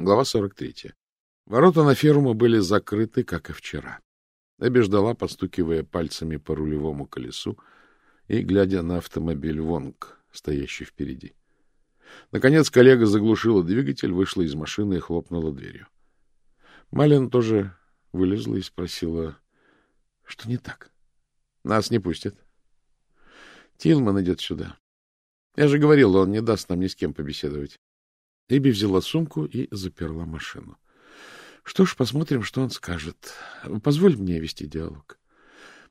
Глава 43. Ворота на ферму были закрыты, как и вчера. Эбби ждала, подстукивая пальцами по рулевому колесу и глядя на автомобиль Вонг, стоящий впереди. Наконец коллега заглушила двигатель, вышла из машины и хлопнула дверью. Малин тоже вылезла и спросила, что не так. — Нас не пустят. — Тилман идет сюда. Я же говорил, он не даст нам ни с кем побеседовать. Эбби взяла сумку и заперла машину. Что ж, посмотрим, что он скажет. Позволь мне вести диалог.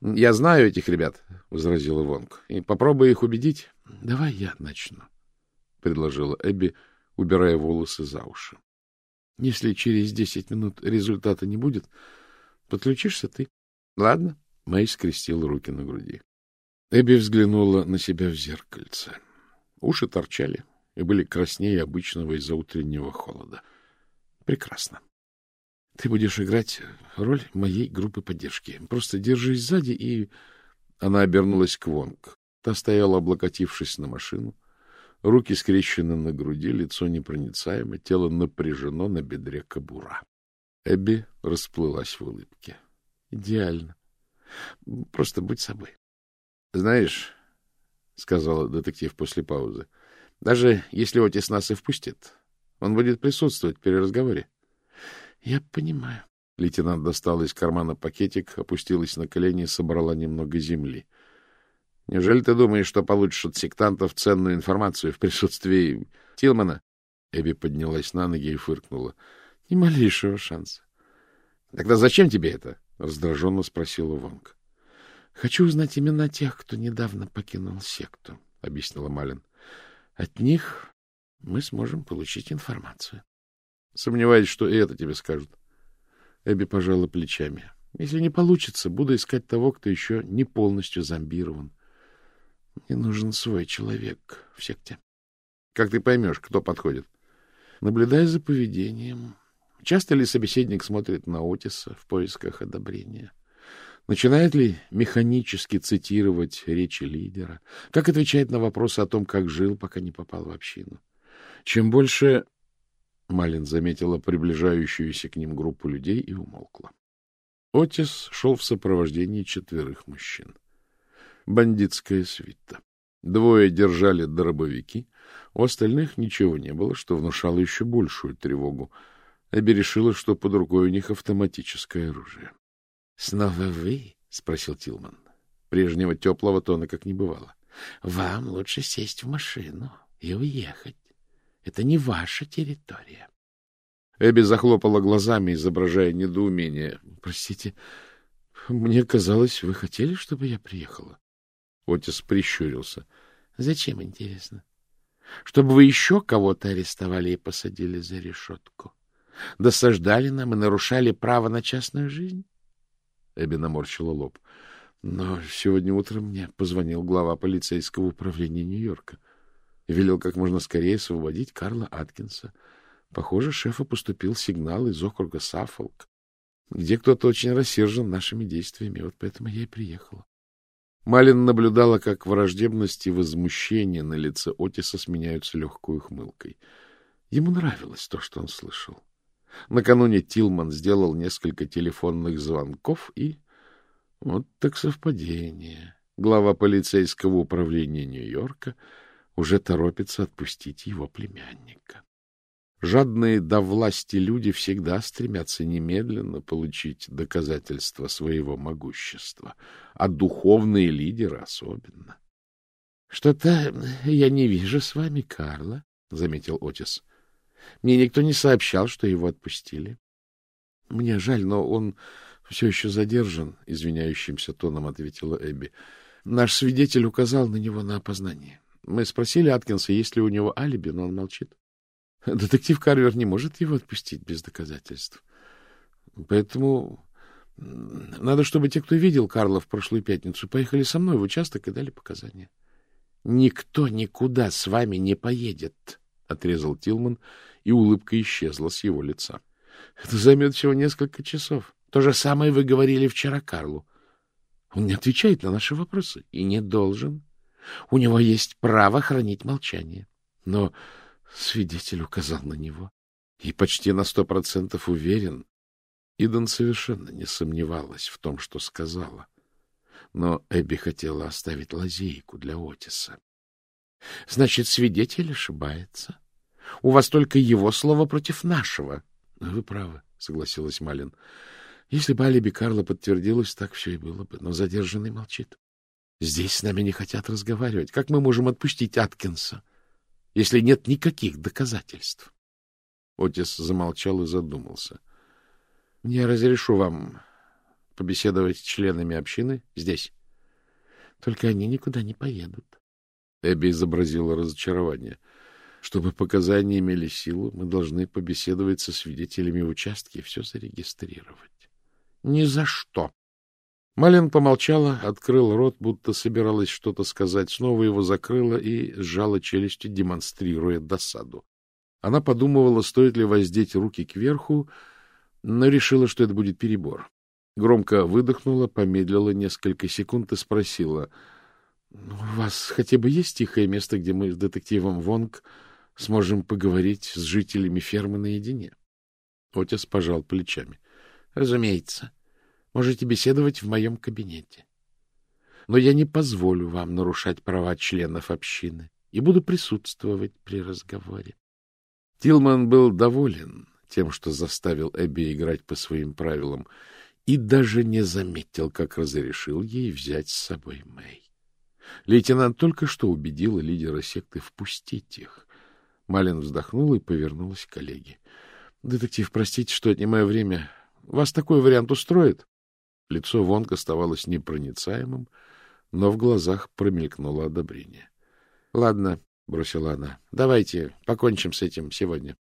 — Я знаю этих ребят, — возразила Вонг, — и попробую их убедить. — Давай я начну, — предложила Эбби, убирая волосы за уши. — Если через десять минут результата не будет, подключишься ты. — Ладно. Мэй скрестил руки на груди. Эбби взглянула на себя в зеркальце. Уши торчали, и были краснее обычного из-за утреннего холода. Прекрасно. Ты будешь играть роль моей группы поддержки. Просто держись сзади и... Она обернулась к Вонг. Та стояла, облокотившись на машину. Руки скрещены на груди, лицо непроницаемо, тело напряжено на бедре кобура. Эбби расплылась в улыбке. — Идеально. Просто будь собой. — Знаешь, — сказала детектив после паузы, — даже если Отис нас и впустит, он будет присутствовать при разговоре. — Я понимаю. Лейтенант достала из кармана пакетик, опустилась на колени и собрала немного земли. — Неужели ты думаешь, что получишь от сектантов ценную информацию в присутствии Тилмана? Эбби поднялась на ноги и фыркнула. — Ни малейшего шанса. — Тогда зачем тебе это? — раздраженно спросила Вонг. — Хочу узнать имена тех, кто недавно покинул секту, — объяснила Малин. От них мы сможем получить информацию. Сомневаюсь, что и это тебе скажут. Эбби пожала плечами. Если не получится, буду искать того, кто еще не полностью зомбирован. Мне нужен свой человек в секте. Как ты поймешь, кто подходит? Наблюдай за поведением. Часто ли собеседник смотрит на Отиса в поисках одобрения? Начинает ли механически цитировать речи лидера? Как отвечает на вопросы о том, как жил, пока не попал в общину? Чем больше... Малин заметила приближающуюся к ним группу людей и умолкла. Отис шел в сопровождении четверых мужчин. Бандитская свита. Двое держали дробовики, у остальных ничего не было, что внушало еще большую тревогу. Эбби решила, что под рукой у них автоматическое оружие. — Снова вы? — спросил Тилман. Прежнего теплого тона как не бывало. — Вам лучше сесть в машину и уехать. Это не ваша территория. Эбби захлопала глазами, изображая недоумение. — Простите, мне казалось, вы хотели, чтобы я приехала? Отис прищурился. — Зачем, интересно? Чтобы вы еще кого-то арестовали и посадили за решетку? Досаждали нам и нарушали право на частную жизнь? Эбби наморщила лоб. Но сегодня утром мне позвонил глава полицейского управления Нью-Йорка и велел как можно скорее освободить Карла Аткинса. Похоже, шефу поступил сигнал из округа Саффолк, где кто-то очень рассержен нашими действиями. Вот поэтому я и приехала. Малин наблюдала, как враждебность и возмущение на лице Отиса сменяются легкой ухмылкой. Ему нравилось то, что он слышал. Накануне Тилман сделал несколько телефонных звонков и... Вот так совпадение. Глава полицейского управления Нью-Йорка уже торопится отпустить его племянника. Жадные до власти люди всегда стремятся немедленно получить доказательства своего могущества, а духовные лидеры особенно. — Что-то я не вижу с вами Карла, — заметил Отис. Мне никто не сообщал, что его отпустили. — Мне жаль, но он все еще задержан, — извиняющимся тоном ответила Эбби. Наш свидетель указал на него на опознание. Мы спросили Аткинса, есть ли у него алиби, но он молчит. Детектив Карвер не может его отпустить без доказательств. Поэтому надо, чтобы те, кто видел Карла в прошлую пятницу, поехали со мной в участок и дали показания. — Никто никуда с вами не поедет, — отрезал Тилман, и улыбка исчезла с его лица. — Это займет всего несколько часов. То же самое вы говорили вчера Карлу. Он не отвечает на наши вопросы и не должен. У него есть право хранить молчание. Но свидетель указал на него. И почти на сто процентов уверен, Идан совершенно не сомневалась в том, что сказала. Но Эбби хотела оставить лазейку для Отиса. — Значит, свидетель ошибается. У вас только его слово против нашего. — Вы правы, — согласилась Малин. — Если бы алиби Карла подтвердилось, так все и было бы. Но задержанный молчит. Здесь с нами не хотят разговаривать. Как мы можем отпустить Аткинса, если нет никаких доказательств? Отис замолчал и задумался. — Я разрешу вам побеседовать с членами общины здесь. Только они никуда не поедут. Эбби изобразила разочарование. Чтобы показания имели силу, мы должны побеседовать со свидетелями участки и все зарегистрировать. — Ни за что! Малин помолчала, открыл рот, будто собиралась что-то сказать, снова его закрыла и сжала челюстью, демонстрируя досаду. Она подумывала, стоит ли воздеть руки кверху, но решила, что это будет перебор. Громко выдохнула, помедлила несколько секунд и спросила, «Ну, — У вас хотя бы есть тихое место, где мы с детективом Вонг сможем поговорить с жителями фермы наедине? Отец пожал плечами. — Разумеется. Можете беседовать в моем кабинете. Но я не позволю вам нарушать права членов общины и буду присутствовать при разговоре. Тилман был доволен тем, что заставил Эбби играть по своим правилам, и даже не заметил, как разрешил ей взять с собой Мэй. Лейтенант только что убедила лидера секты впустить их. Малин вздохнула и повернулась к коллеге. — Детектив, простите, что отнимаю время. Вас такой вариант устроит? Лицо Вонг оставалось непроницаемым, но в глазах промелькнуло одобрение. — Ладно, — бросила она, — давайте покончим с этим сегодня.